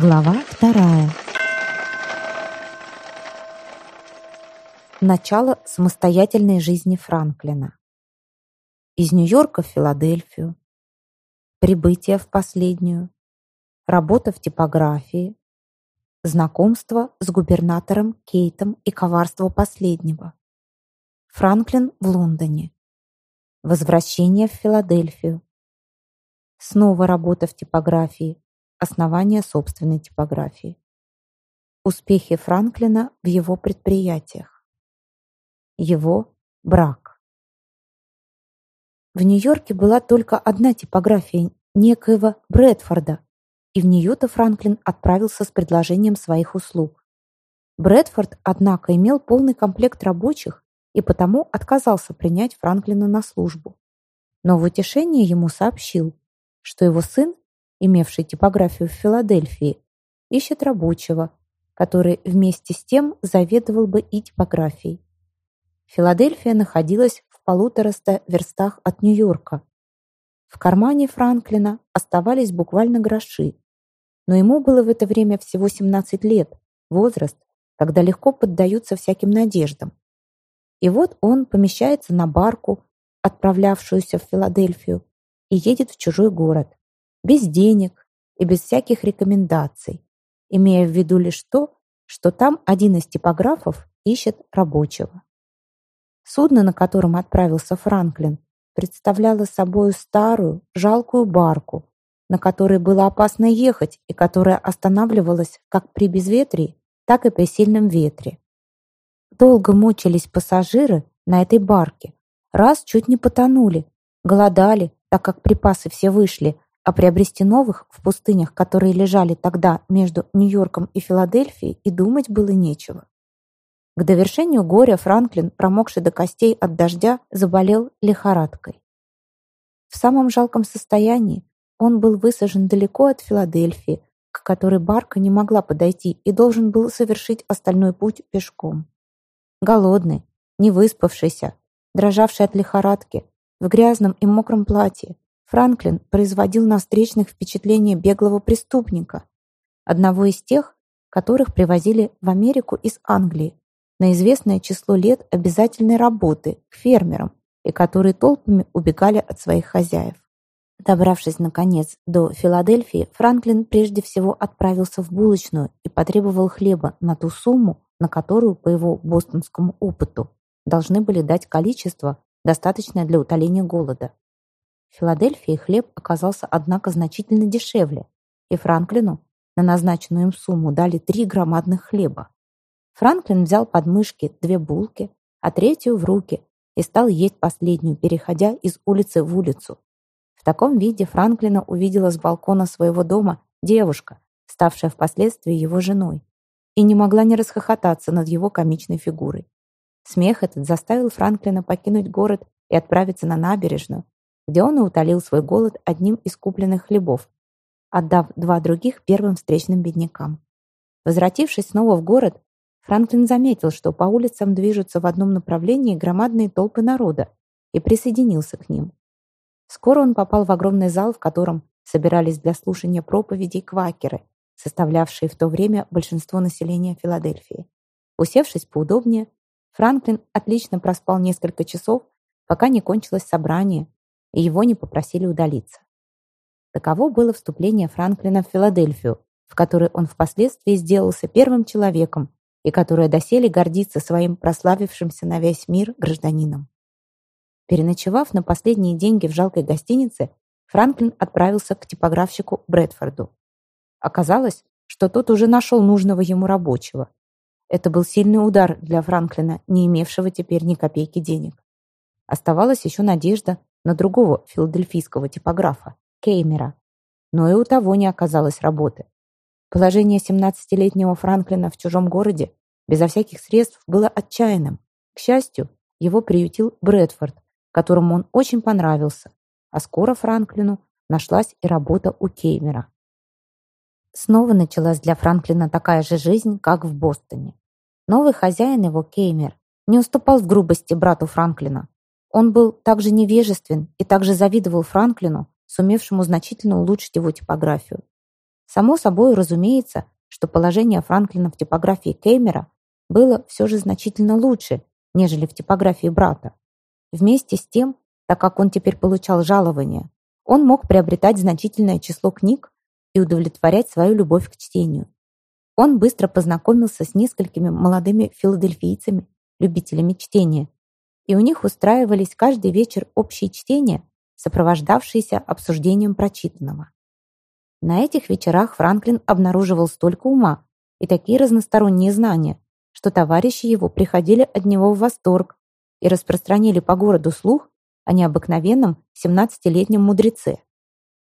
Глава вторая. Начало самостоятельной жизни Франклина. Из Нью-Йорка в Филадельфию. Прибытие в последнюю. Работа в типографии. Знакомство с губернатором Кейтом и коварство последнего. Франклин в Лондоне. Возвращение в Филадельфию. Снова работа в типографии Основание собственной типографии. Успехи Франклина в его предприятиях. Его брак. В Нью-Йорке была только одна типография некоего Брэдфорда, и в нее-то Франклин отправился с предложением своих услуг. Брэдфорд, однако, имел полный комплект рабочих и потому отказался принять Франклина на службу. Но в утешение ему сообщил, что его сын имевший типографию в Филадельфии, ищет рабочего, который вместе с тем заведовал бы и типографией. Филадельфия находилась в полутораста верстах от Нью-Йорка. В кармане Франклина оставались буквально гроши, но ему было в это время всего 17 лет, возраст, когда легко поддаются всяким надеждам. И вот он помещается на барку, отправлявшуюся в Филадельфию, и едет в чужой город без денег и без всяких рекомендаций, имея в виду лишь то, что там один из типографов ищет рабочего. Судно, на котором отправился Франклин, представляло собой старую, жалкую барку, на которой было опасно ехать и которая останавливалась как при безветрии, так и при сильном ветре. Долго мучились пассажиры на этой барке, раз чуть не потонули, голодали, так как припасы все вышли, а приобрести новых в пустынях, которые лежали тогда между Нью-Йорком и Филадельфией, и думать было нечего. К довершению горя Франклин, промокший до костей от дождя, заболел лихорадкой. В самом жалком состоянии он был высажен далеко от Филадельфии, к которой барка не могла подойти и должен был совершить остальной путь пешком. Голодный, не выспавшийся, дрожавший от лихорадки, в грязном и мокром платье, Франклин производил на встречных впечатление беглого преступника, одного из тех, которых привозили в Америку из Англии на известное число лет обязательной работы к фермерам и которые толпами убегали от своих хозяев. Добравшись, наконец, до Филадельфии, Франклин прежде всего отправился в булочную и потребовал хлеба на ту сумму, на которую, по его бостонскому опыту, должны были дать количество, достаточное для утоления голода. В Филадельфии хлеб оказался, однако, значительно дешевле, и Франклину на назначенную им сумму дали три громадных хлеба. Франклин взял под мышки две булки, а третью в руки и стал есть последнюю, переходя из улицы в улицу. В таком виде Франклина увидела с балкона своего дома девушка, ставшая впоследствии его женой, и не могла не расхохотаться над его комичной фигурой. Смех этот заставил Франклина покинуть город и отправиться на набережную, где он и утолил свой голод одним из купленных хлебов, отдав два других первым встречным беднякам. Возвратившись снова в город, Франклин заметил, что по улицам движутся в одном направлении громадные толпы народа, и присоединился к ним. Скоро он попал в огромный зал, в котором собирались для слушания проповедей квакеры, составлявшие в то время большинство населения Филадельфии. Усевшись поудобнее, Франклин отлично проспал несколько часов, пока не кончилось собрание, и его не попросили удалиться. Таково было вступление Франклина в Филадельфию, в которой он впоследствии сделался первым человеком и которая доселе гордится своим прославившимся на весь мир гражданином. Переночевав на последние деньги в жалкой гостинице, Франклин отправился к типографщику Брэдфорду. Оказалось, что тот уже нашел нужного ему рабочего. Это был сильный удар для Франклина, не имевшего теперь ни копейки денег. Оставалась еще надежда на другого филадельфийского типографа, Кеймера. Но и у того не оказалось работы. Положение 17-летнего Франклина в чужом городе безо всяких средств было отчаянным. К счастью, его приютил Брэдфорд, которому он очень понравился, а скоро Франклину нашлась и работа у Кеймера. Снова началась для Франклина такая же жизнь, как в Бостоне. Новый хозяин его, Кеймер, не уступал в грубости брату Франклина, он был также невежествен и также завидовал Франклину, сумевшему значительно улучшить его типографию. Само собой разумеется, что положение Франклина в типографии Кеймера было все же значительно лучше, нежели в типографии брата. Вместе с тем, так как он теперь получал жалование, он мог приобретать значительное число книг и удовлетворять свою любовь к чтению. Он быстро познакомился с несколькими молодыми филадельфийцами, любителями чтения, и у них устраивались каждый вечер общие чтения, сопровождавшиеся обсуждением прочитанного. На этих вечерах Франклин обнаруживал столько ума и такие разносторонние знания, что товарищи его приходили от него в восторг и распространили по городу слух о необыкновенном 17-летнем мудреце.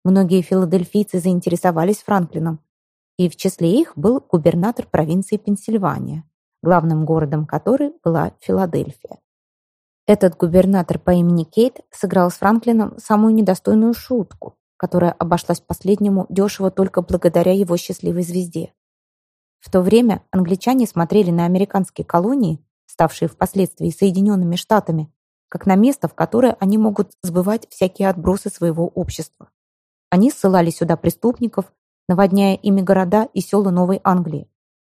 Многие филадельфийцы заинтересовались Франклином, и в числе их был губернатор провинции Пенсильвания, главным городом которой была Филадельфия. Этот губернатор по имени Кейт сыграл с Франклином самую недостойную шутку, которая обошлась последнему дешево только благодаря его счастливой звезде. В то время англичане смотрели на американские колонии, ставшие впоследствии Соединенными Штатами, как на место, в которое они могут сбывать всякие отбросы своего общества. Они ссылали сюда преступников, наводняя ими города и села Новой Англии.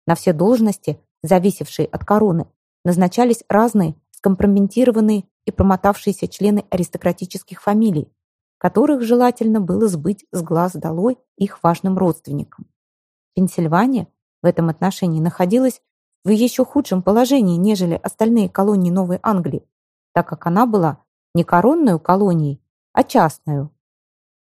На все должности, зависевшие от короны, назначались разные скомпрометированные и промотавшиеся члены аристократических фамилий, которых желательно было сбыть с глаз долой их важным родственникам. Пенсильвания в этом отношении находилась в еще худшем положении, нежели остальные колонии Новой Англии, так как она была не коронную колонией, а частную.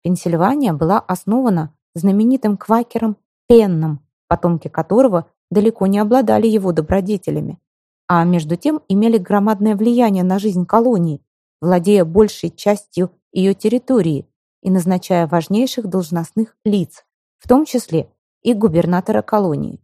Пенсильвания была основана знаменитым квакером Пенном, потомки которого далеко не обладали его добродетелями, а между тем имели громадное влияние на жизнь колонии, владея большей частью ее территории и назначая важнейших должностных лиц, в том числе и губернатора колонии.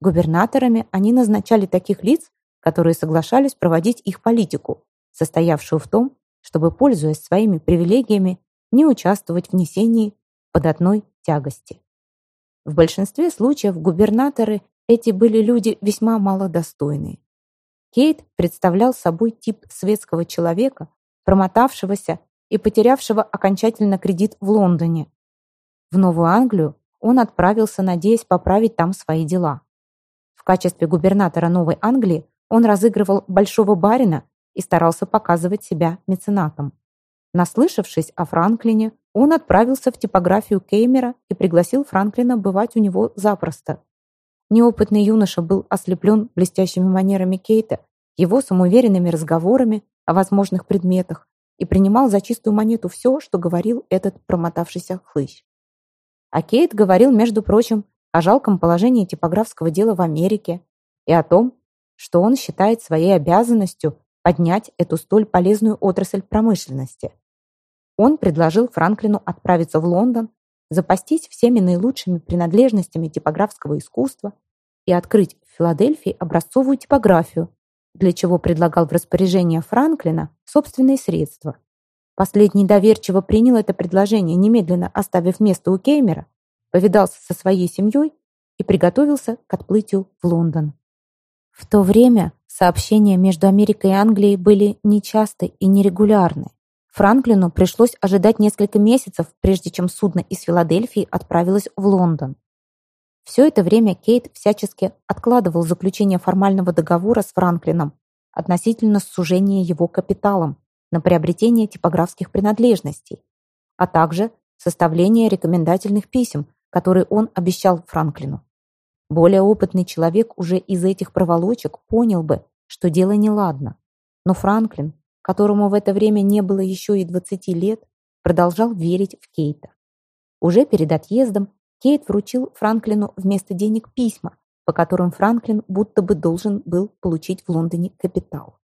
Губернаторами они назначали таких лиц, которые соглашались проводить их политику, состоявшую в том, чтобы, пользуясь своими привилегиями, не участвовать в несении податной тягости. В большинстве случаев губернаторы эти были люди весьма малодостойные. Кейт представлял собой тип светского человека, промотавшегося и потерявшего окончательно кредит в Лондоне. В Новую Англию он отправился, надеясь поправить там свои дела. В качестве губернатора Новой Англии он разыгрывал большого барина и старался показывать себя меценатом. Наслышавшись о Франклине, он отправился в типографию Кеймера и пригласил Франклина бывать у него запросто. Неопытный юноша был ослеплен блестящими манерами Кейта, его самоуверенными разговорами о возможных предметах и принимал за чистую монету все, что говорил этот промотавшийся хлыщ. А Кейт говорил, между прочим, о жалком положении типографского дела в Америке и о том, что он считает своей обязанностью поднять эту столь полезную отрасль промышленности. Он предложил Франклину отправиться в Лондон, запастись всеми наилучшими принадлежностями типографского искусства и открыть в Филадельфии образцовую типографию, для чего предлагал в распоряжение Франклина собственные средства. Последний доверчиво принял это предложение, немедленно оставив место у Кеймера, повидался со своей семьей и приготовился к отплытию в Лондон. В то время сообщения между Америкой и Англией были нечасты и нерегулярны. Франклину пришлось ожидать несколько месяцев, прежде чем судно из Филадельфии отправилось в Лондон. Все это время Кейт всячески откладывал заключение формального договора с Франклином относительно сужения его капиталом на приобретение типографских принадлежностей, а также составление рекомендательных писем, которые он обещал Франклину. Более опытный человек уже из этих проволочек понял бы, что дело неладно. Но Франклин, которому в это время не было еще и 20 лет, продолжал верить в Кейта. Уже перед отъездом Кейт вручил Франклину вместо денег письма, по которым Франклин будто бы должен был получить в Лондоне капитал.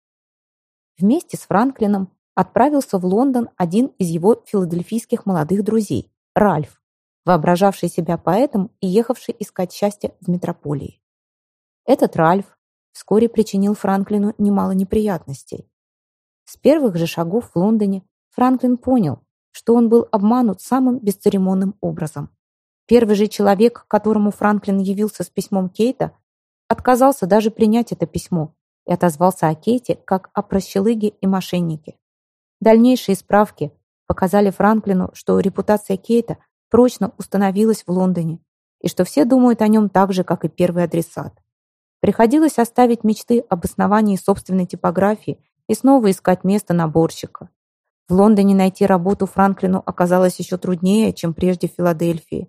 Вместе с Франклином отправился в Лондон один из его филадельфийских молодых друзей, Ральф, воображавший себя поэтом и ехавший искать счастье в метрополии. Этот Ральф вскоре причинил Франклину немало неприятностей. С первых же шагов в Лондоне Франклин понял, что он был обманут самым бесцеремонным образом. Первый же человек, к которому Франклин явился с письмом Кейта, отказался даже принять это письмо и отозвался о Кейте как о прощелыге и мошеннике. Дальнейшие справки показали Франклину, что репутация Кейта прочно установилась в Лондоне, и что все думают о нем так же, как и первый адресат. Приходилось оставить мечты об основании собственной типографии и снова искать место наборщика. В Лондоне найти работу Франклину оказалось еще труднее, чем прежде в Филадельфии.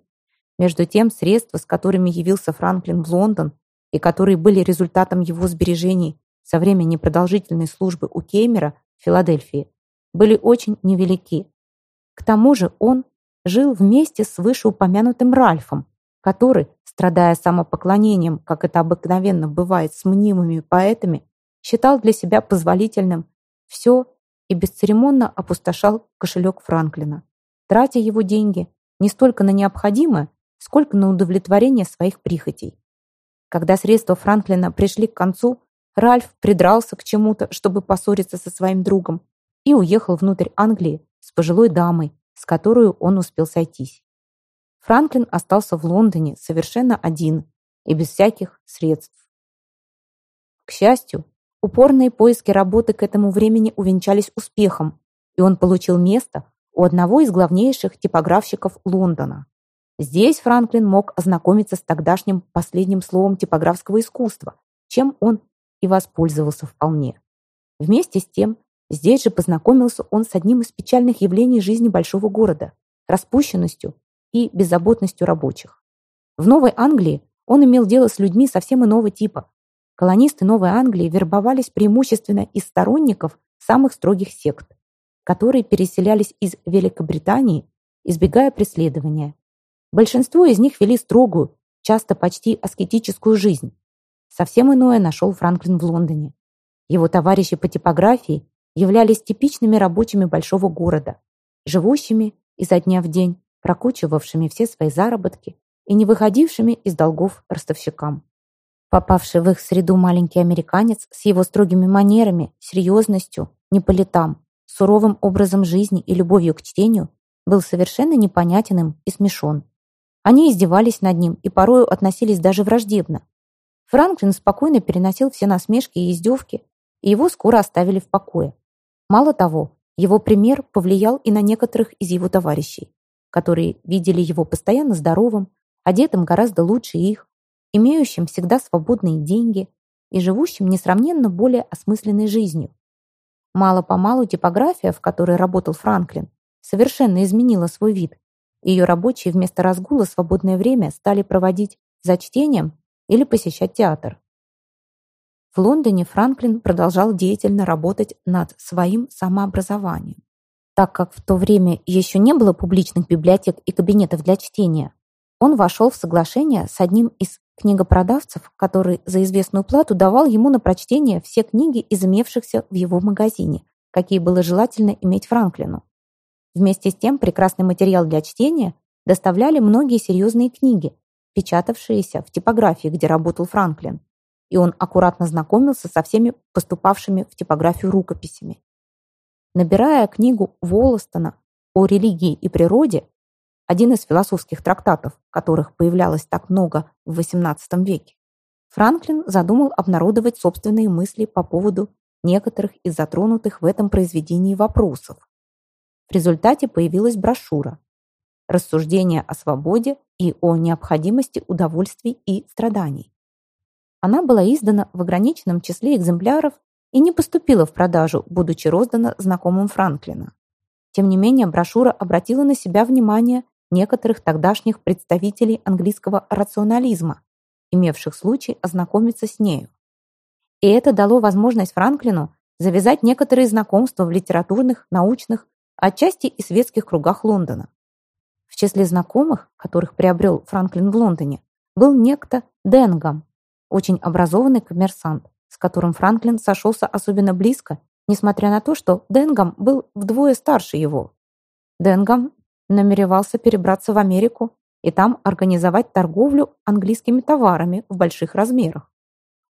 Между тем, средства, с которыми явился Франклин в Лондон и которые были результатом его сбережений со времени непродолжительной службы у Кеймера в Филадельфии, были очень невелики. К тому же он жил вместе с вышеупомянутым Ральфом, который, страдая самопоклонением, как это обыкновенно бывает с мнимыми поэтами, считал для себя позволительным все и бесцеремонно опустошал кошелек Франклина, тратя его деньги не столько на необходимое, сколько на удовлетворение своих прихотей. Когда средства Франклина пришли к концу, Ральф придрался к чему-то, чтобы поссориться со своим другом, и уехал внутрь Англии с пожилой дамой, с которой он успел сойтись. Франклин остался в Лондоне совершенно один и без всяких средств. К счастью, упорные поиски работы к этому времени увенчались успехом, и он получил место у одного из главнейших типографщиков Лондона. Здесь Франклин мог ознакомиться с тогдашним последним словом типографского искусства, чем он и воспользовался вполне. Вместе с тем, здесь же познакомился он с одним из печальных явлений жизни большого города – распущенностью и беззаботностью рабочих. В Новой Англии он имел дело с людьми совсем иного типа. Колонисты Новой Англии вербовались преимущественно из сторонников самых строгих сект, которые переселялись из Великобритании, избегая преследования, Большинство из них вели строгую, часто почти аскетическую жизнь. Совсем иное нашел Франклин в Лондоне. Его товарищи по типографии являлись типичными рабочими большого города, живущими изо дня в день, прокучивавшими все свои заработки и не выходившими из долгов ростовщикам. Попавший в их среду маленький американец с его строгими манерами, серьезностью, не по летам, суровым образом жизни и любовью к чтению был совершенно непонятен им и смешон. Они издевались над ним и порою относились даже враждебно. Франклин спокойно переносил все насмешки и издевки, и его скоро оставили в покое. Мало того, его пример повлиял и на некоторых из его товарищей, которые видели его постоянно здоровым, одетым гораздо лучше их, имеющим всегда свободные деньги и живущим несравненно более осмысленной жизнью. Мало-помалу типография, в которой работал Франклин, совершенно изменила свой вид ее рабочие вместо разгула свободное время стали проводить за чтением или посещать театр. В Лондоне Франклин продолжал деятельно работать над своим самообразованием. Так как в то время еще не было публичных библиотек и кабинетов для чтения, он вошел в соглашение с одним из книгопродавцев, который за известную плату давал ему на прочтение все книги из имевшихся в его магазине, какие было желательно иметь Франклину. Вместе с тем прекрасный материал для чтения доставляли многие серьезные книги, печатавшиеся в типографии, где работал Франклин, и он аккуратно знакомился со всеми поступавшими в типографию рукописями. Набирая книгу Волостона о религии и природе, один из философских трактатов, которых появлялось так много в XVIII веке, Франклин задумал обнародовать собственные мысли по поводу некоторых из затронутых в этом произведении вопросов. В результате появилась брошюра «Рассуждения о свободе и о необходимости удовольствий и страданий». Она была издана в ограниченном числе экземпляров и не поступила в продажу, будучи роздана знакомым Франклина. Тем не менее, брошюра обратила на себя внимание некоторых тогдашних представителей английского рационализма, имевших случай ознакомиться с нею. И это дало возможность Франклину завязать некоторые знакомства в литературных, научных отчасти и светских кругах Лондона. В числе знакомых, которых приобрел Франклин в Лондоне, был некто Денгам, очень образованный коммерсант, с которым Франклин сошелся особенно близко, несмотря на то, что Денгам был вдвое старше его. Денгам намеревался перебраться в Америку и там организовать торговлю английскими товарами в больших размерах.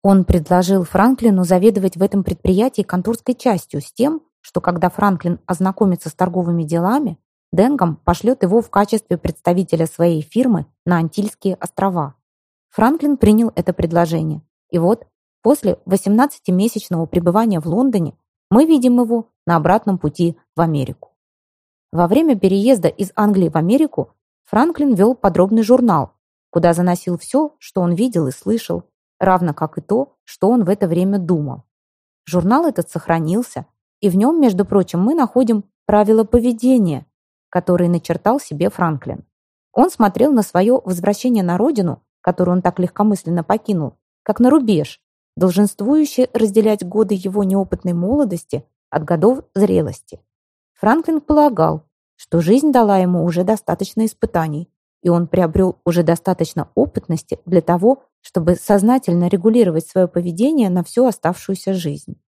Он предложил Франклину заведовать в этом предприятии конторской частью с тем, что когда Франклин ознакомится с торговыми делами, Денгам пошлет его в качестве представителя своей фирмы на Антильские острова. Франклин принял это предложение. И вот, после 18-месячного пребывания в Лондоне, мы видим его на обратном пути в Америку. Во время переезда из Англии в Америку Франклин вел подробный журнал, куда заносил все, что он видел и слышал, равно как и то, что он в это время думал. Журнал этот сохранился, и в нем, между прочим, мы находим правила поведения, которые начертал себе Франклин. Он смотрел на свое возвращение на родину, которую он так легкомысленно покинул, как на рубеж, долженствующий разделять годы его неопытной молодости от годов зрелости. Франклин полагал, что жизнь дала ему уже достаточно испытаний, и он приобрел уже достаточно опытности для того, чтобы сознательно регулировать свое поведение на всю оставшуюся жизнь.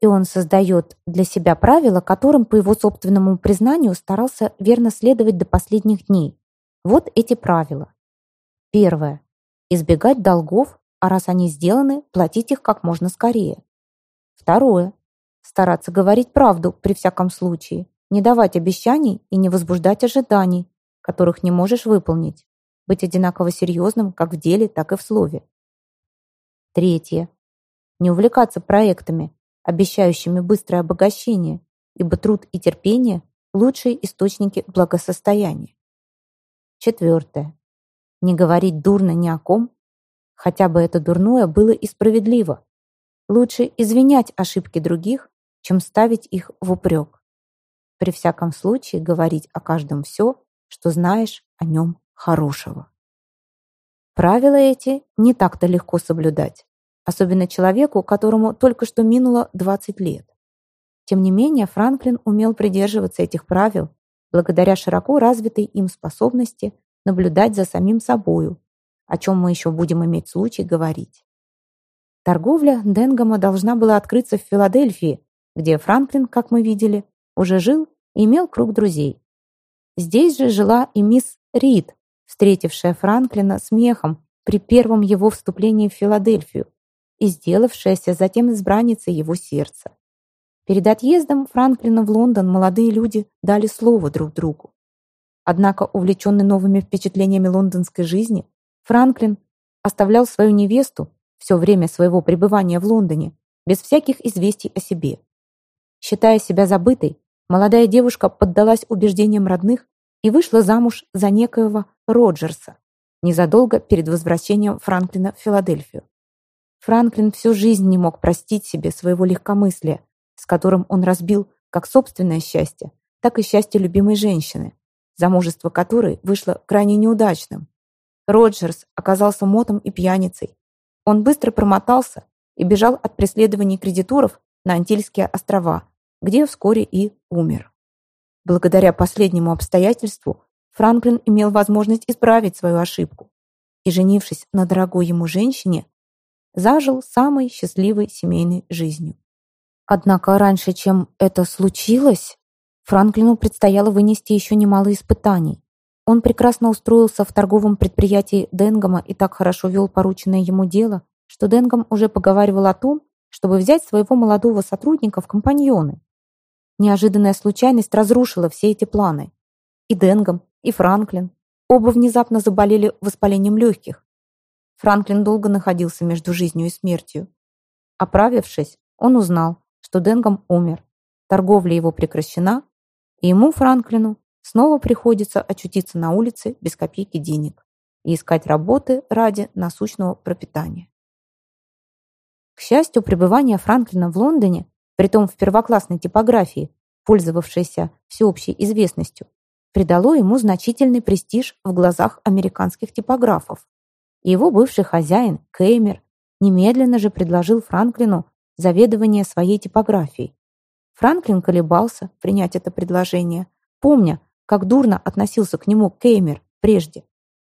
И он создает для себя правила, которым, по его собственному признанию, старался верно следовать до последних дней. Вот эти правила. Первое. Избегать долгов, а раз они сделаны, платить их как можно скорее. Второе. Стараться говорить правду при всяком случае, не давать обещаний и не возбуждать ожиданий, которых не можешь выполнить. Быть одинаково серьезным как в деле, так и в слове. Третье. Не увлекаться проектами, обещающими быстрое обогащение, ибо труд и терпение – лучшие источники благосостояния. Четвертое. Не говорить дурно ни о ком, хотя бы это дурное было и справедливо. Лучше извинять ошибки других, чем ставить их в упрек. При всяком случае говорить о каждом все, что знаешь о нем хорошего. Правила эти не так-то легко соблюдать, особенно человеку, которому только что минуло 20 лет. Тем не менее, Франклин умел придерживаться этих правил благодаря широко развитой им способности наблюдать за самим собою, о чем мы еще будем иметь случай говорить. Торговля Денгома должна была открыться в Филадельфии, где Франклин, как мы видели, уже жил имел круг друзей. Здесь же жила и мисс Рид, встретившая Франклина смехом при первом его вступлении в Филадельфию и сделавшаяся затем избранницей его сердца. Перед отъездом Франклина в Лондон молодые люди дали слово друг другу. Однако, увлеченный новыми впечатлениями лондонской жизни, Франклин оставлял свою невесту все время своего пребывания в Лондоне без всяких известий о себе. Считая себя забытой, молодая девушка поддалась убеждениям родных и вышла замуж за некоего Роджерса незадолго перед возвращением Франклина в Филадельфию. Франклин всю жизнь не мог простить себе своего легкомыслия, с которым он разбил как собственное счастье, так и счастье любимой женщины, замужество которой вышло крайне неудачным. Роджерс оказался мотом и пьяницей. Он быстро промотался и бежал от преследований кредиторов на Антильские острова, где вскоре и умер. Благодаря последнему обстоятельству Франклин имел возможность исправить свою ошибку и, женившись на дорогой ему женщине, зажил самой счастливой семейной жизнью. Однако раньше, чем это случилось, Франклину предстояло вынести еще немало испытаний. Он прекрасно устроился в торговом предприятии Денгома и так хорошо вел порученное ему дело, что Денгом уже поговаривал о том, чтобы взять своего молодого сотрудника в компаньоны. Неожиданная случайность разрушила все эти планы. И Денгом, и Франклин оба внезапно заболели воспалением легких. Франклин долго находился между жизнью и смертью. Оправившись, он узнал, что Денгом умер. Торговля его прекращена, и ему, Франклину, снова приходится очутиться на улице без копейки денег и искать работы ради насущного пропитания. К счастью, пребывание Франклина в Лондоне, притом в первоклассной типографии, пользовавшейся всеобщей известностью, придало ему значительный престиж в глазах американских типографов. Его бывший хозяин, Кеймер, немедленно же предложил Франклину заведование своей типографией. Франклин колебался принять это предложение, помня, как дурно относился к нему Кеймер прежде,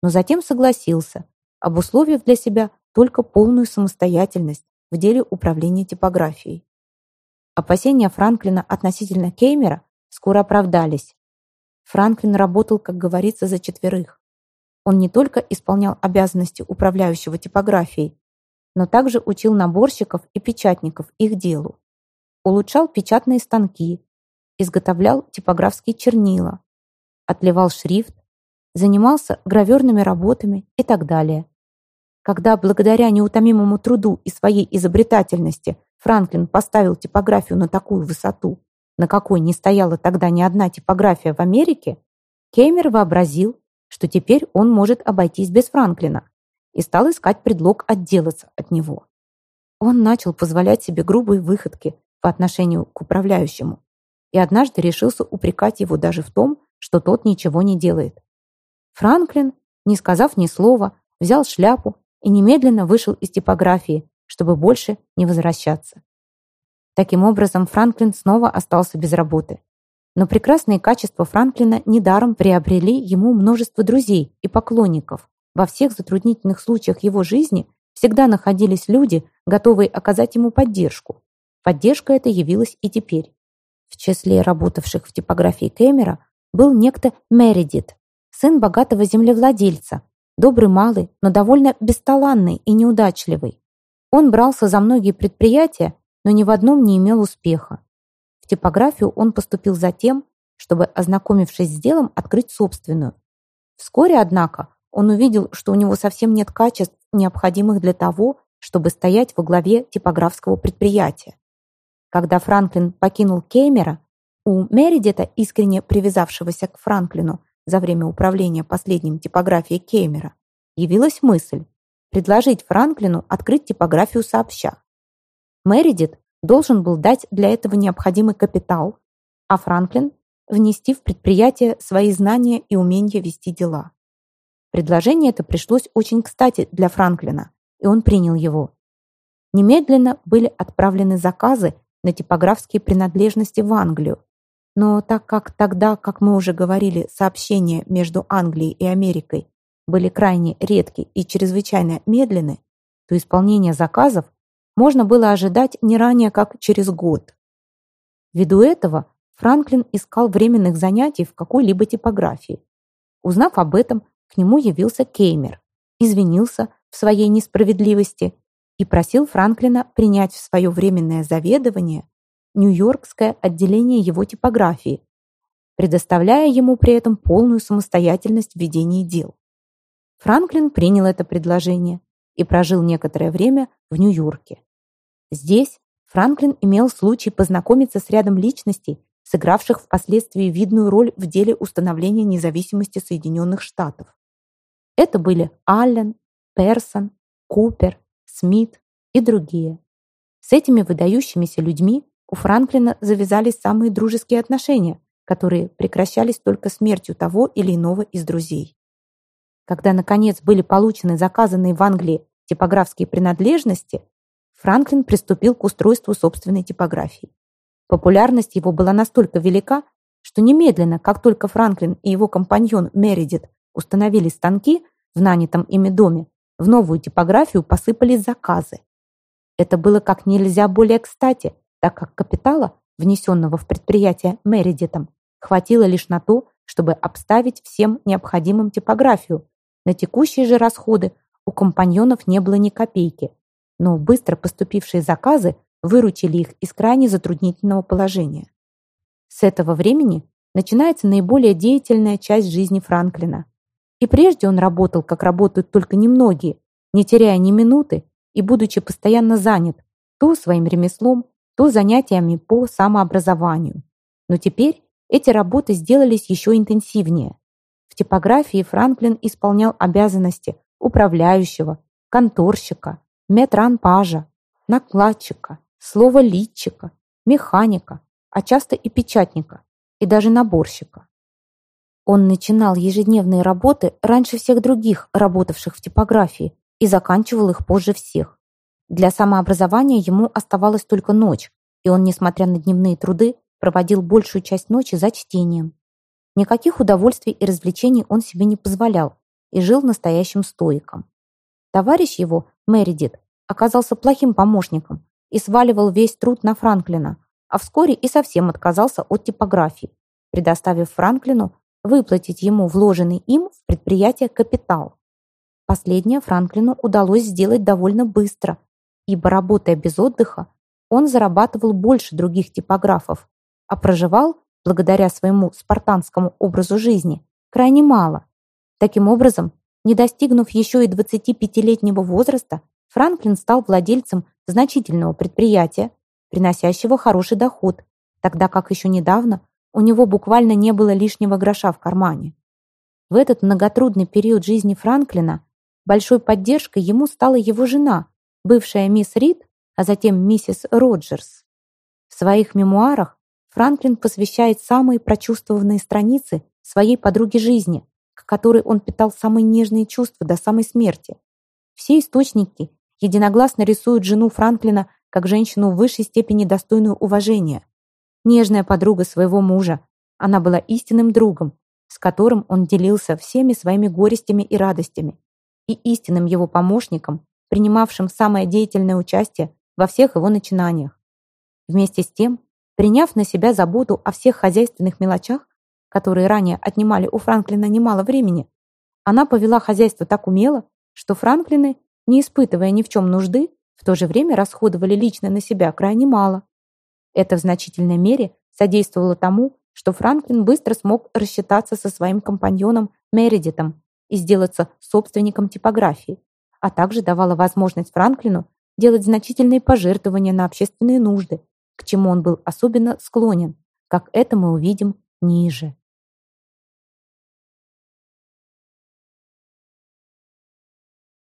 но затем согласился, обусловив для себя только полную самостоятельность в деле управления типографией. Опасения Франклина относительно Кеймера скоро оправдались. Франклин работал, как говорится, за четверых. Он не только исполнял обязанности управляющего типографией, но также учил наборщиков и печатников их делу. Улучшал печатные станки, изготовлял типографские чернила, отливал шрифт, занимался граверными работами и так далее. Когда благодаря неутомимому труду и своей изобретательности Франклин поставил типографию на такую высоту, на какой не стояла тогда ни одна типография в Америке, Кеймер вообразил, что теперь он может обойтись без Франклина, и стал искать предлог отделаться от него. Он начал позволять себе грубые выходки по отношению к управляющему и однажды решился упрекать его даже в том, что тот ничего не делает. Франклин, не сказав ни слова, взял шляпу и немедленно вышел из типографии, чтобы больше не возвращаться. Таким образом, Франклин снова остался без работы. Но прекрасные качества Франклина недаром приобрели ему множество друзей и поклонников. Во всех затруднительных случаях его жизни всегда находились люди, готовые оказать ему поддержку. Поддержка эта явилась и теперь. В числе работавших в типографии Кэмера был некто Мередит, сын богатого землевладельца, добрый малый, но довольно бесталанный и неудачливый. Он брался за многие предприятия, но ни в одном не имел успеха. В типографию он поступил за тем, чтобы, ознакомившись с делом, открыть собственную. Вскоре, однако, он увидел, что у него совсем нет качеств, необходимых для того, чтобы стоять во главе типографского предприятия. Когда Франклин покинул Кеймера, у Мередита, искренне привязавшегося к Франклину за время управления последним типографией Кеймера, явилась мысль предложить Франклину открыть типографию сообща. Мередит должен был дать для этого необходимый капитал, а Франклин внести в предприятие свои знания и умения вести дела. Предложение это пришлось очень кстати для Франклина, и он принял его. Немедленно были отправлены заказы на типографские принадлежности в Англию. Но так как тогда, как мы уже говорили, сообщения между Англией и Америкой были крайне редки и чрезвычайно медленны, то исполнение заказов можно было ожидать не ранее, как через год. Ввиду этого Франклин искал временных занятий в какой-либо типографии. Узнав об этом, к нему явился Кеймер, извинился в своей несправедливости и просил Франклина принять в свое временное заведование Нью-Йоркское отделение его типографии, предоставляя ему при этом полную самостоятельность в ведении дел. Франклин принял это предложение и прожил некоторое время в Нью-Йорке. Здесь Франклин имел случай познакомиться с рядом личностей, сыгравших впоследствии видную роль в деле установления независимости Соединенных Штатов. Это были Аллен, Персон, Купер, Смит и другие. С этими выдающимися людьми у Франклина завязались самые дружеские отношения, которые прекращались только смертью того или иного из друзей. Когда, наконец, были получены заказанные в Англии типографские принадлежности, Франклин приступил к устройству собственной типографии. Популярность его была настолько велика, что немедленно, как только Франклин и его компаньон Мередит установили станки в нанятом ими доме, в новую типографию посыпались заказы. Это было как нельзя более кстати, так как капитала, внесенного в предприятие Мередитом, хватило лишь на то, чтобы обставить всем необходимым типографию. На текущие же расходы у компаньонов не было ни копейки, но быстро поступившие заказы выручили их из крайне затруднительного положения. С этого времени начинается наиболее деятельная часть жизни Франклина. И прежде он работал, как работают только немногие, не теряя ни минуты и будучи постоянно занят то своим ремеслом, то занятиями по самообразованию. Но теперь эти работы сделались еще интенсивнее. В типографии Франклин исполнял обязанности управляющего, конторщика, метранпажа, накладчика, словолитчика, механика, а часто и печатника, и даже наборщика. Он начинал ежедневные работы раньше всех других, работавших в типографии, и заканчивал их позже всех. Для самообразования ему оставалась только ночь, и он, несмотря на дневные труды, проводил большую часть ночи за чтением. Никаких удовольствий и развлечений он себе не позволял и жил настоящим стоиком. Товарищ его, Мэридит, оказался плохим помощником и сваливал весь труд на Франклина, а вскоре и совсем отказался от типографии, предоставив Франклину выплатить ему вложенный им в предприятие капитал. Последнее Франклину удалось сделать довольно быстро, ибо, работая без отдыха, он зарабатывал больше других типографов, а проживал, благодаря своему спартанскому образу жизни, крайне мало. Таким образом, не достигнув еще и 25-летнего возраста, Франклин стал владельцем значительного предприятия, приносящего хороший доход, тогда как еще недавно у него буквально не было лишнего гроша в кармане. В этот многотрудный период жизни Франклина большой поддержкой ему стала его жена, бывшая мисс Рид, а затем миссис Роджерс. В своих мемуарах Франклин посвящает самые прочувствованные страницы своей подруге жизни, к которой он питал самые нежные чувства до самой смерти. Все источники единогласно рисуют жену Франклина как женщину в высшей степени достойную уважения. Нежная подруга своего мужа, она была истинным другом, с которым он делился всеми своими горестями и радостями, и истинным его помощником, принимавшим самое деятельное участие во всех его начинаниях. Вместе с тем, приняв на себя заботу о всех хозяйственных мелочах, которые ранее отнимали у Франклина немало времени, она повела хозяйство так умело, что Франклины, не испытывая ни в чем нужды, в то же время расходовали лично на себя крайне мало. Это в значительной мере содействовало тому, что Франклин быстро смог рассчитаться со своим компаньоном Мередитом и сделаться собственником типографии, а также давало возможность Франклину делать значительные пожертвования на общественные нужды, к чему он был особенно склонен, как это мы увидим ниже.